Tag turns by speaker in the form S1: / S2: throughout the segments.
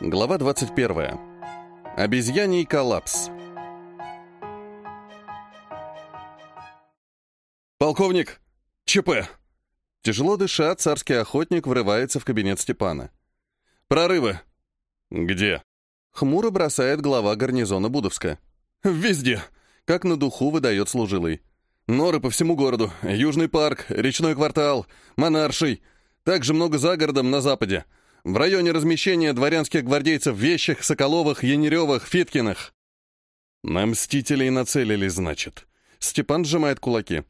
S1: Глава 21. Обезьяний коллапс. «Полковник! ЧП!» Тяжело дыша, царский охотник врывается в кабинет Степана. «Прорывы!» «Где?» Хмуро бросает глава гарнизона Будовска. «Везде!» Как на духу выдает служилый. «Норы по всему городу. Южный парк, речной квартал, Монарший. Также много за городом на западе. В районе размещения дворянских гвардейцев Вещих, Соколовых, Янеревых, Фиткиных. На мстителей нацелились, значит. Степан сжимает кулаки.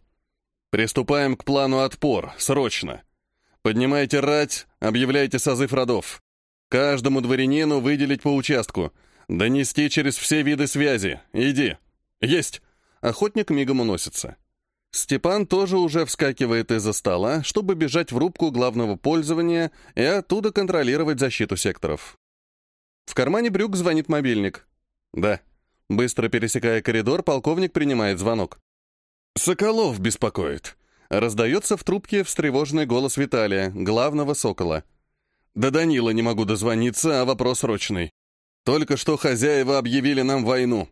S1: Приступаем к плану отпор, срочно. Поднимайте рать, объявляйте созыв родов. Каждому дворянину выделить по участку. Донести через все виды связи. Иди. Есть. Охотник мигом уносится. Степан тоже уже вскакивает из-за стола, чтобы бежать в рубку главного пользования и оттуда контролировать защиту секторов. В кармане брюк звонит мобильник. «Да». Быстро пересекая коридор, полковник принимает звонок. «Соколов беспокоит». Раздается в трубке встревоженный голос Виталия, главного сокола. «Да Данила не могу дозвониться, а вопрос срочный. Только что хозяева объявили нам войну».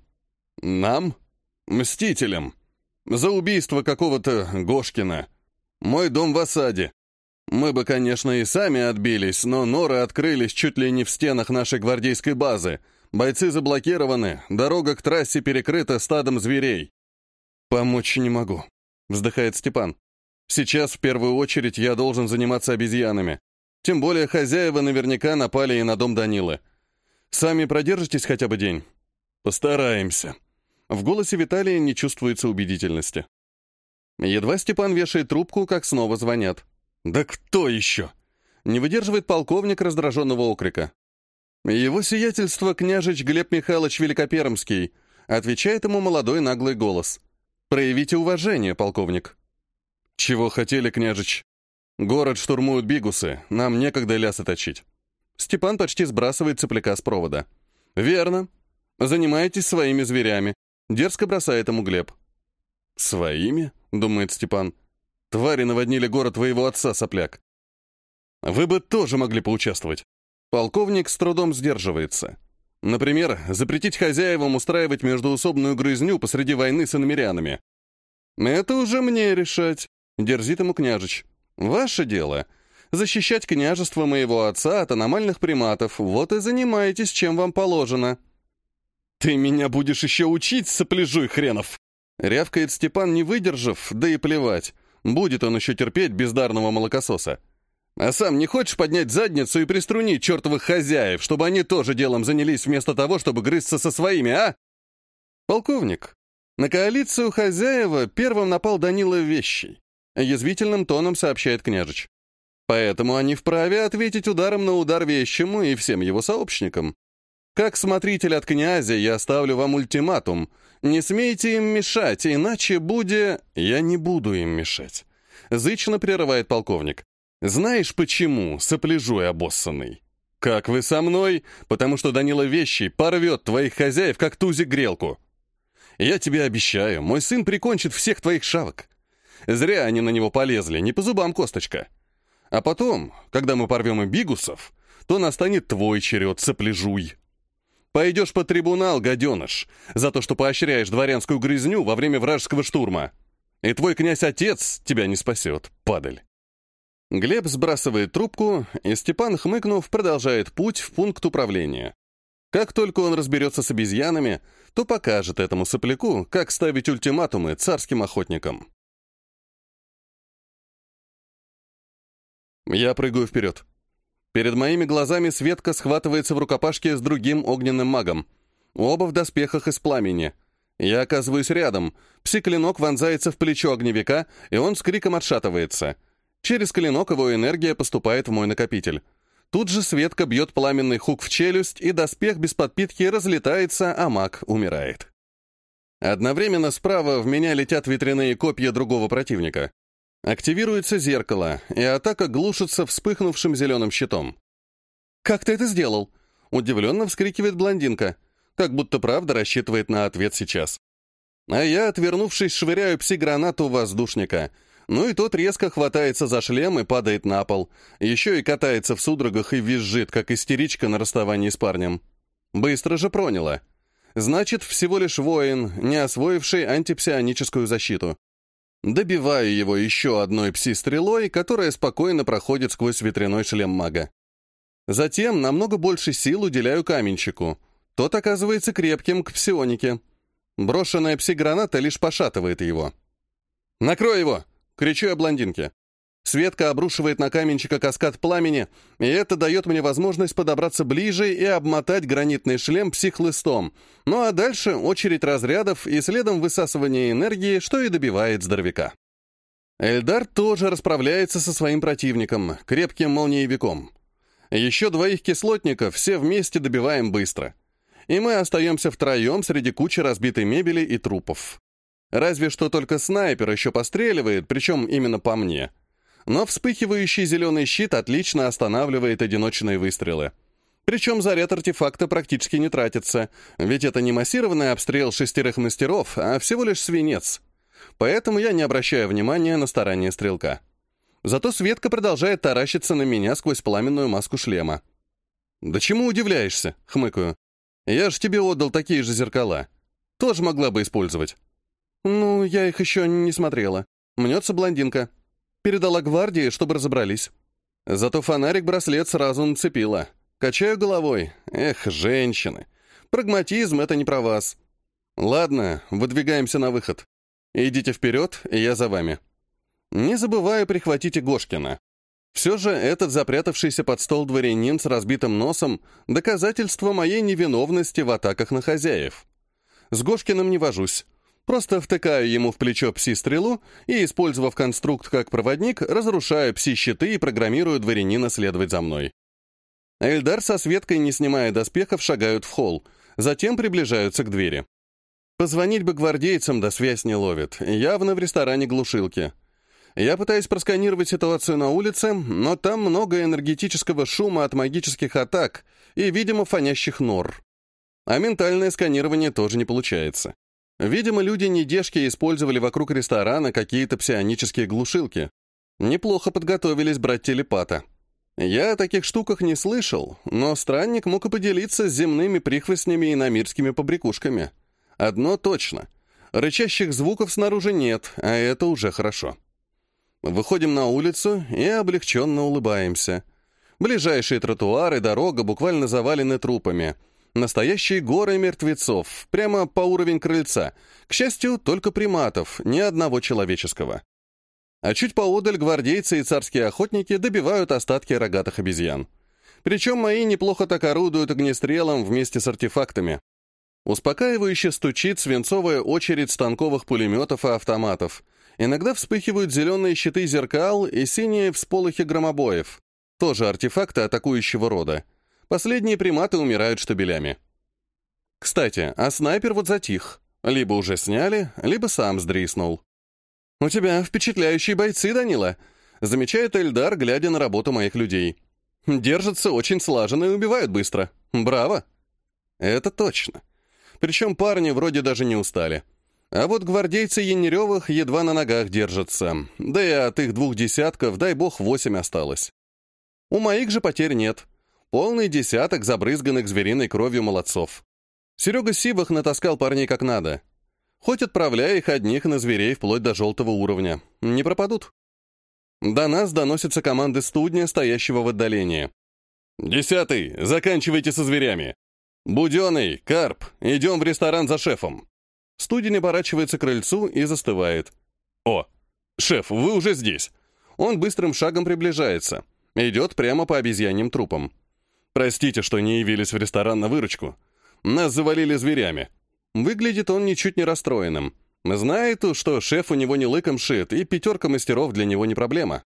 S1: «Нам? Мстителям?» За убийство какого-то Гошкина. Мой дом в осаде. Мы бы, конечно, и сами отбились, но норы открылись чуть ли не в стенах нашей гвардейской базы. Бойцы заблокированы, дорога к трассе перекрыта стадом зверей. «Помочь не могу», — вздыхает Степан. «Сейчас, в первую очередь, я должен заниматься обезьянами. Тем более хозяева наверняка напали и на дом Данилы. Сами продержитесь хотя бы день?» «Постараемся», в голосе Виталия не чувствуется убедительности. Едва Степан вешает трубку, как снова звонят. «Да кто еще?» Не выдерживает полковник раздраженного окрика. «Его сиятельство княжич Глеб Михайлович Великопермский», отвечает ему молодой наглый голос. «Проявите уважение, полковник». «Чего хотели, княжич?» «Город штурмуют бигусы, нам некогда лясы точить». Степан почти сбрасывает цепляка с провода. «Верно. Занимайтесь своими зверями. Дерзко бросает ему Глеб. «Своими?» — думает Степан. «Твари наводнили город твоего отца, сопляк. Вы бы тоже могли поучаствовать». Полковник с трудом сдерживается. Например, запретить хозяевам устраивать междуусобную грызню посреди войны с иномерянами. «Это уже мне решать», — дерзит ему княжич. «Ваше дело. Защищать княжество моего отца от аномальных приматов. Вот и занимайтесь, чем вам положено». «Ты меня будешь еще учить, сопляжуй хренов!» Рявкает Степан, не выдержав, да и плевать. Будет он еще терпеть бездарного молокососа. А сам не хочешь поднять задницу и приструнить чертовых хозяев, чтобы они тоже делом занялись вместо того, чтобы грызться со своими, а? Полковник, на коалицию хозяева первым напал Данила Вещий. Язвительным тоном сообщает княжич. Поэтому они вправе ответить ударом на удар Вещему и всем его сообщникам. Как смотритель от князя я ставлю вам ультиматум. Не смейте им мешать, иначе буде... Я не буду им мешать. Зычно прерывает полковник. Знаешь почему, сопляжуй обоссанный? Как вы со мной? Потому что Данила Вещий порвет твоих хозяев, как тузик грелку. Я тебе обещаю, мой сын прикончит всех твоих шавок. Зря они на него полезли, не по зубам косточка. А потом, когда мы порвем и бигусов, то настанет твой черед, сопляжуй. Пойдешь по трибунал, гаденыш, за то, что поощряешь дворянскую грызню во время вражеского штурма. И твой князь-отец тебя не спасет, падаль. Глеб сбрасывает трубку, и Степан, хмыкнув, продолжает путь в пункт управления. Как только он разберется с обезьянами, то покажет этому сопляку, как ставить ультиматумы царским охотникам. Я прыгаю вперед. Перед моими глазами Светка схватывается в рукопашке с другим огненным магом. Оба в доспехах из пламени. Я оказываюсь рядом. Пси-клинок вонзается в плечо огневика, и он с криком отшатывается. Через клинок его энергия поступает в мой накопитель. Тут же Светка бьет пламенный хук в челюсть, и доспех без подпитки разлетается, а маг умирает. Одновременно справа в меня летят ветряные копья другого противника. Активируется зеркало, и атака глушится вспыхнувшим зеленым щитом. «Как ты это сделал?» — удивленно вскрикивает блондинка, как будто правда рассчитывает на ответ сейчас. А я, отвернувшись, швыряю пси-гранату воздушника. Ну и тот резко хватается за шлем и падает на пол. Еще и катается в судорогах и визжит, как истеричка на расставании с парнем. Быстро же проняло. Значит, всего лишь воин, не освоивший антипсионическую защиту. Добиваю его еще одной пси-стрелой, которая спокойно проходит сквозь ветряной шлем мага. Затем намного больше сил уделяю каменщику. Тот оказывается крепким к псионике. Брошенная пси-граната лишь пошатывает его. «Накрой его!» — кричу я блондинке. Светка обрушивает на каменщика каскад пламени, и это дает мне возможность подобраться ближе и обмотать гранитный шлем психлыстом. Ну а дальше очередь разрядов и следом высасывание энергии, что и добивает здоровяка. Эльдар тоже расправляется со своим противником, крепким молниевиком. Еще двоих кислотников все вместе добиваем быстро. И мы остаемся втроем среди кучи разбитой мебели и трупов. Разве что только снайпер еще постреливает, причем именно по мне — но вспыхивающий зеленый щит отлично останавливает одиночные выстрелы. Причем заряд артефакта практически не тратится, ведь это не массированный обстрел шестерых мастеров, а всего лишь свинец. Поэтому я не обращаю внимания на старания стрелка. Зато Светка продолжает таращиться на меня сквозь пламенную маску шлема. «Да чему удивляешься?» — хмыкаю. «Я ж тебе отдал такие же зеркала. Тоже могла бы использовать». «Ну, я их еще не смотрела. Мнется блондинка». Передала гвардии, чтобы разобрались. Зато фонарик-браслет сразу нацепила. Качаю головой. Эх, женщины. Прагматизм — это не про вас. Ладно, выдвигаемся на выход. Идите вперед, и я за вами. Не забываю прихватить и Гошкина. Все же этот запрятавшийся под стол дворянин с разбитым носом — доказательство моей невиновности в атаках на хозяев. С Гошкиным не вожусь. Просто втыкаю ему в плечо пси-стрелу и, использовав конструкт как проводник, разрушаю пси-щиты и программирую дворянина следовать за мной. Эльдар со Светкой, не снимая доспехов, шагают в холл, затем приближаются к двери. Позвонить бы гвардейцам, да связь не ловит. Явно в ресторане глушилки. Я пытаюсь просканировать ситуацию на улице, но там много энергетического шума от магических атак и, видимо, фонящих нор. А ментальное сканирование тоже не получается. Видимо, люди-недежки использовали вокруг ресторана какие-то псионические глушилки. Неплохо подготовились брать телепата. Я о таких штуках не слышал, но странник мог и поделиться с земными прихвостнями и намирскими побрякушками. Одно точно. Рычащих звуков снаружи нет, а это уже хорошо. Выходим на улицу и облегченно улыбаемся. Ближайшие тротуары, дорога буквально завалены трупами — Настоящие горы мертвецов, прямо по уровень крыльца. К счастью, только приматов, ни одного человеческого. А чуть поодаль гвардейцы и царские охотники добивают остатки рогатых обезьян. Причем мои неплохо так орудуют огнестрелом вместе с артефактами. Успокаивающе стучит свинцовая очередь станковых пулеметов и автоматов. Иногда вспыхивают зеленые щиты зеркал и синие всполохи громобоев. Тоже артефакты атакующего рода. Последние приматы умирают штабелями. Кстати, а снайпер вот затих. Либо уже сняли, либо сам сдриснул. «У тебя впечатляющие бойцы, Данила», — замечает Эльдар, глядя на работу моих людей. «Держатся очень слаженно и убивают быстро. Браво!» «Это точно. Причем парни вроде даже не устали. А вот гвардейцы Янеревых едва на ногах держатся, да и от их двух десятков, дай бог, восемь осталось. У моих же потерь нет. Полный десяток забрызганных звериной кровью молодцов. Серега Сивах натаскал парней как надо. Хоть отправляя их одних на зверей вплоть до желтого уровня. Не пропадут. До нас доносятся команды студня, стоящего в отдалении. «Десятый, заканчивайте со зверями. Буденный, Карп, идем в ресторан за шефом». Студень оборачивается к крыльцу и застывает. «О, шеф, вы уже здесь». Он быстрым шагом приближается. Идет прямо по обезьяньим трупам. Простите, что не явились в ресторан на выручку. Нас завалили зверями. Выглядит он ничуть не расстроенным. Знает, что шеф у него не лыком шит, и пятерка мастеров для него не проблема.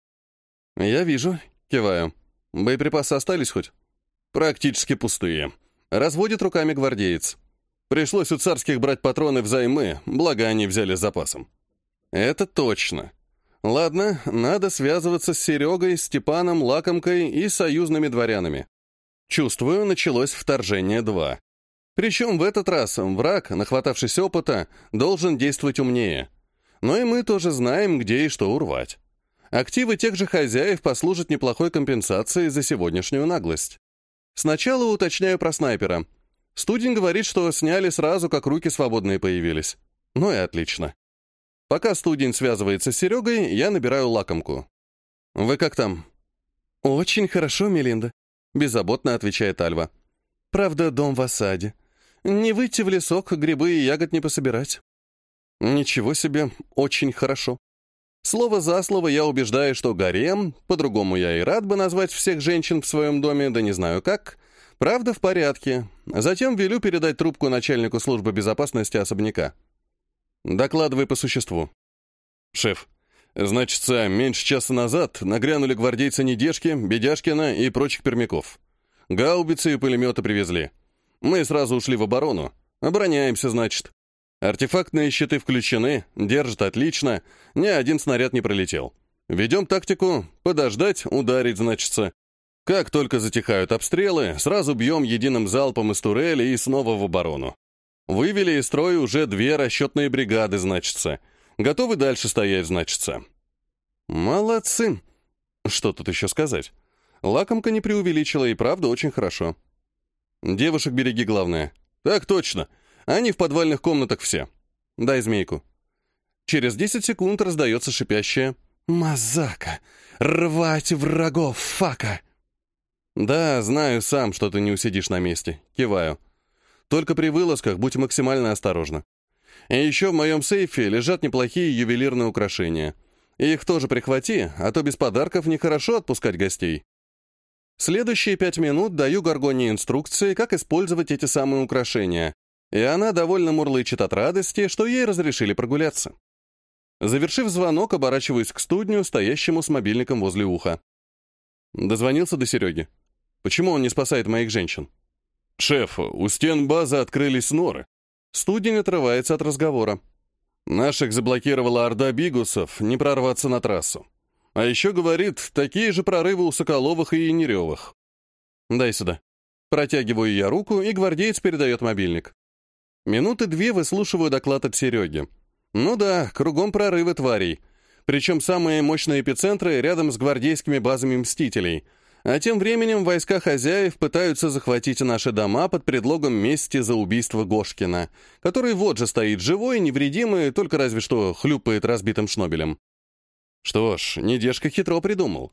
S1: Я вижу, киваю. Боеприпасы остались хоть? Практически пустые. Разводит руками гвардеец. Пришлось у царских брать патроны взаймы, благо они взяли с запасом. Это точно. Ладно, надо связываться с Серегой, Степаном, Лакомкой и союзными дворянами. Чувствую, началось вторжение 2. Причем в этот раз враг, нахватавшись опыта, должен действовать умнее. Но и мы тоже знаем, где и что урвать. Активы тех же хозяев послужат неплохой компенсацией за сегодняшнюю наглость. Сначала уточняю про снайпера. Студень говорит, что сняли сразу, как руки свободные появились. Ну и отлично. Пока студень связывается с Серегой, я набираю лакомку. «Вы как там?» «Очень хорошо, Мелинда», — беззаботно отвечает Альва. «Правда, дом в осаде. Не выйти в лесок, грибы и ягод не пособирать». «Ничего себе, очень хорошо». Слово за слово я убеждаю, что гарем, по-другому я и рад бы назвать всех женщин в своем доме, да не знаю как, правда в порядке. Затем велю передать трубку начальнику службы безопасности особняка. Докладывай по существу. Шеф, значится, меньше часа назад нагрянули гвардейцы Недежки, Бедяшкина и прочих пермяков. Гаубицы и пулеметы привезли. Мы сразу ушли в оборону. Обороняемся, значит. Артефактные щиты включены, держат отлично, ни один снаряд не пролетел. Ведем тактику подождать, ударить, значится. Как только затихают обстрелы, сразу бьем единым залпом из турели и снова в оборону. Вывели из строя уже две расчетные бригады, значится. Готовы дальше стоять, значится. Молодцы. Что тут еще сказать? Лакомка не преувеличила, и правда очень хорошо. Девушек береги, главное. Так точно. Они в подвальных комнатах все. Дай змейку. Через 10 секунд раздается шипящее «Мазака! Рвать врагов, фака!» «Да, знаю сам, что ты не усидишь на месте». Киваю. Только при вылазках будь максимально осторожна. И еще в моем сейфе лежат неплохие ювелирные украшения. Их тоже прихвати, а то без подарков нехорошо отпускать гостей. Следующие пять минут даю Гаргоне инструкции, как использовать эти самые украшения, и она довольно мурлычет от радости, что ей разрешили прогуляться. Завершив звонок, оборачиваюсь к студню, стоящему с мобильником возле уха. Дозвонился до Сереги. Почему он не спасает моих женщин? «Шеф, у стен базы открылись норы». Студень отрывается от разговора. Наших заблокировала орда бигусов, не прорваться на трассу. А еще, говорит, такие же прорывы у Соколовых и Янеревых. «Дай сюда». Протягиваю я руку, и гвардеец передает мобильник. Минуты две выслушиваю доклад от Сереги. Ну да, кругом прорывы тварей. Причем самые мощные эпицентры рядом с гвардейскими базами Мстителей — а тем временем войска хозяев пытаются захватить наши дома под предлогом мести за убийство Гошкина, который вот же стоит живой, невредимый, только разве что хлюпает разбитым шнобелем. Что ж, недежка хитро придумал.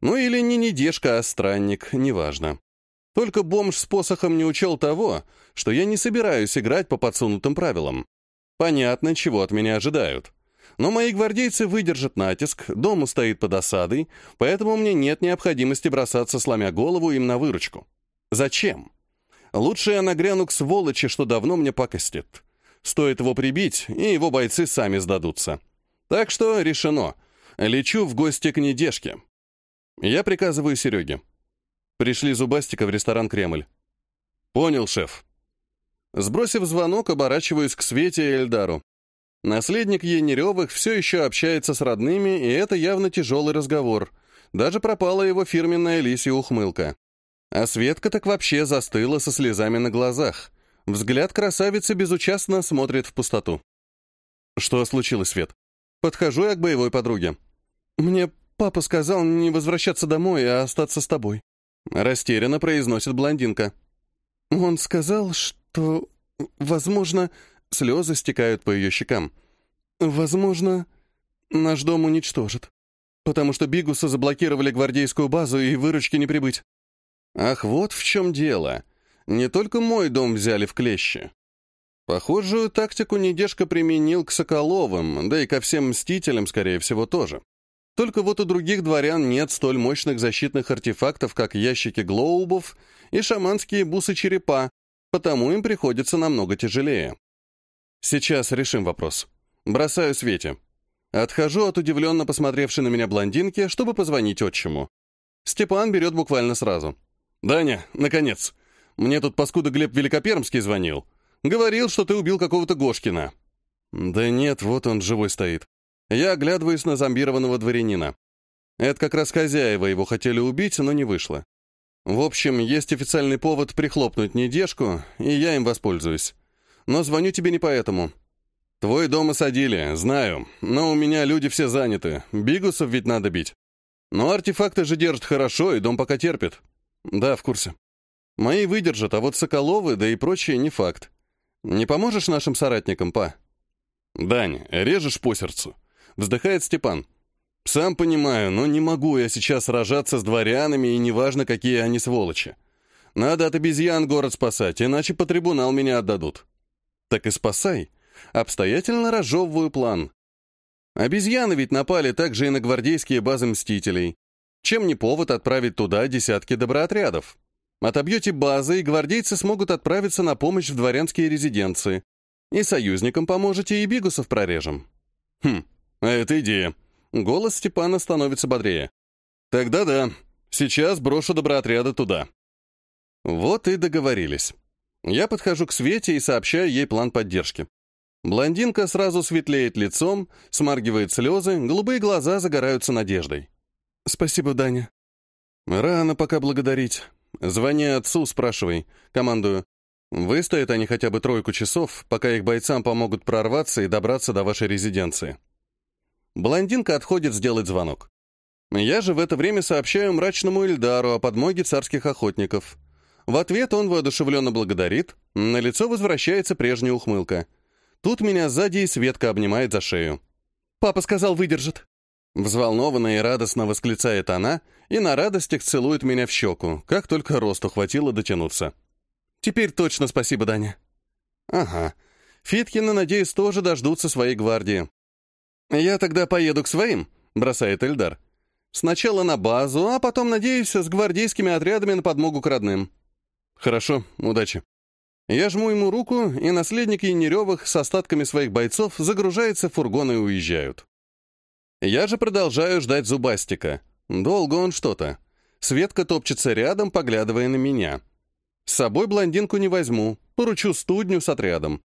S1: Ну или не недежка, а странник, неважно. Только бомж с посохом не учел того, что я не собираюсь играть по подсунутым правилам. Понятно, чего от меня ожидают. Но мои гвардейцы выдержат натиск, дом стоит под осадой, поэтому мне нет необходимости бросаться, сломя голову им на выручку. Зачем? Лучше я нагряну к сволочи, что давно мне пакостит. Стоит его прибить, и его бойцы сами сдадутся. Так что решено. Лечу в гости к недежке. Я приказываю Сереге. Пришли Зубастика в ресторан «Кремль». «Понял, шеф». Сбросив звонок, оборачиваюсь к Свете и Эльдару. Наследник Янеревых все еще общается с родными, и это явно тяжелый разговор. Даже пропала его фирменная лисья ухмылка. А Светка так вообще застыла со слезами на глазах. Взгляд красавицы безучастно смотрит в пустоту. «Что случилось, Свет?» Подхожу я к боевой подруге. «Мне папа сказал не возвращаться домой, а остаться с тобой». Растерянно произносит блондинка. «Он сказал, что, возможно, Слезы стекают по ее щекам. «Возможно, наш дом уничтожат, потому что Бигуса заблокировали гвардейскую базу и выручки не прибыть». «Ах, вот в чем дело. Не только мой дом взяли в клещи. Похожую тактику Недежка применил к Соколовым, да и ко всем Мстителям, скорее всего, тоже. Только вот у других дворян нет столь мощных защитных артефактов, как ящики глоубов и шаманские бусы-черепа, потому им приходится намного тяжелее. Сейчас решим вопрос. Бросаю Свете. Отхожу от удивленно посмотревшей на меня блондинки, чтобы позвонить отчиму. Степан берет буквально сразу. «Даня, наконец. Мне тут паскуда Глеб Великопермский звонил. Говорил, что ты убил какого-то Гошкина». «Да нет, вот он живой стоит. Я оглядываюсь на зомбированного дворянина. Это как раз хозяева его хотели убить, но не вышло. В общем, есть официальный повод прихлопнуть недежку, и я им воспользуюсь. Но звоню тебе не поэтому. Твой дом осадили, знаю, но у меня люди все заняты. Бигусов ведь надо бить. Но артефакты же держат хорошо, и дом пока терпит. Да, в курсе. Мои выдержат, а вот Соколовы, да и прочие не факт. Не поможешь нашим соратникам, па? Дань, режешь по сердцу. Вздыхает Степан. Сам понимаю, но не могу я сейчас сражаться с дворянами, и неважно, какие они сволочи. Надо от обезьян город спасать, иначе по трибунал меня отдадут. Так и спасай. Обстоятельно разжевываю план. Обезьяны ведь напали также и на гвардейские базы Мстителей. Чем не повод отправить туда десятки доброотрядов? Отобьете базы, и гвардейцы смогут отправиться на помощь в дворянские резиденции. И союзникам поможете, и бигусов прорежем. Хм, это идея. Голос Степана становится бодрее. Тогда да, сейчас брошу доброотряды туда. Вот и договорились. Я подхожу к Свете и сообщаю ей план поддержки. Блондинка сразу светлеет лицом, смаргивает слезы, голубые глаза загораются надеждой. «Спасибо, Даня». «Рано пока благодарить. Звони отцу, спрашивай. Командую. Выстоят они хотя бы тройку часов, пока их бойцам помогут прорваться и добраться до вашей резиденции». Блондинка отходит сделать звонок. Я же в это время сообщаю мрачному Эльдару о подмоге царских охотников. В ответ он воодушевленно благодарит, на лицо возвращается прежняя ухмылка — Тут меня сзади и Светка обнимает за шею. «Папа сказал, выдержит». Взволнованно и радостно восклицает она и на радостях целует меня в щеку, как только росту хватило дотянуться. «Теперь точно спасибо, Даня». «Ага. Фиткины, надеюсь, тоже дождутся своей гвардии». «Я тогда поеду к своим», — бросает Эльдар. «Сначала на базу, а потом, надеюсь, с гвардейскими отрядами на подмогу к родным». «Хорошо, удачи». Я жму ему руку, и наследники Неревых с остатками своих бойцов загружаются в фургон и уезжают. Я же продолжаю ждать Зубастика. Долго он что-то. Светка топчется рядом, поглядывая на меня. С собой блондинку не возьму, поручу студню с отрядом.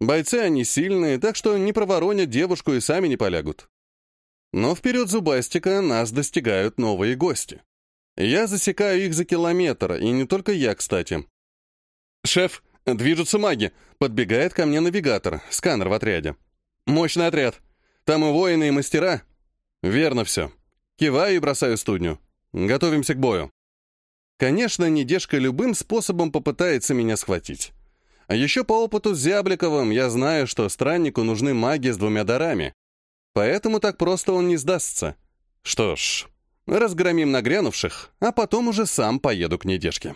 S1: Бойцы они сильные, так что не проворонят девушку и сами не полягут. Но вперед Зубастика нас достигают новые гости. Я засекаю их за километр, и не только я, кстати. «Шеф, «Движутся маги!» — подбегает ко мне навигатор, сканер в отряде. «Мощный отряд. Там и воины, и мастера». «Верно все. Киваю и бросаю студню. Готовимся к бою». Конечно, недежка любым способом попытается меня схватить. А еще по опыту с Зябликовым я знаю, что страннику нужны маги с двумя дарами. Поэтому так просто он не сдастся. Что ж, разгромим нагрянувших, а потом уже сам поеду к недежке.